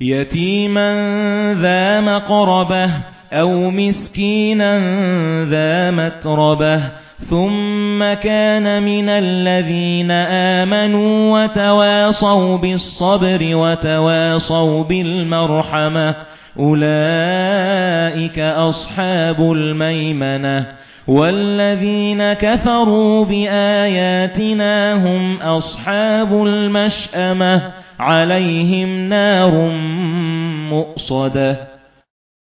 يتيما ذا مقربة أو مسكينا ذا متربة ثُمَّ كَانَ مِنَ الَّذِينَ آمَنُوا وَتَوَاصَوْا بِالصَّبْرِ وَتَوَاصَوْا بِالْمَرْحَمَةِ أُولَئِكَ أَصْحَابُ الْمَيْمَنَةِ وَالَّذِينَ كَفَرُوا بِآيَاتِنَا هُمْ أَصْحَابُ الْمَشْأَمَةِ عَلَيْهِمْ نَارٌ مُؤْصَدَةٌ.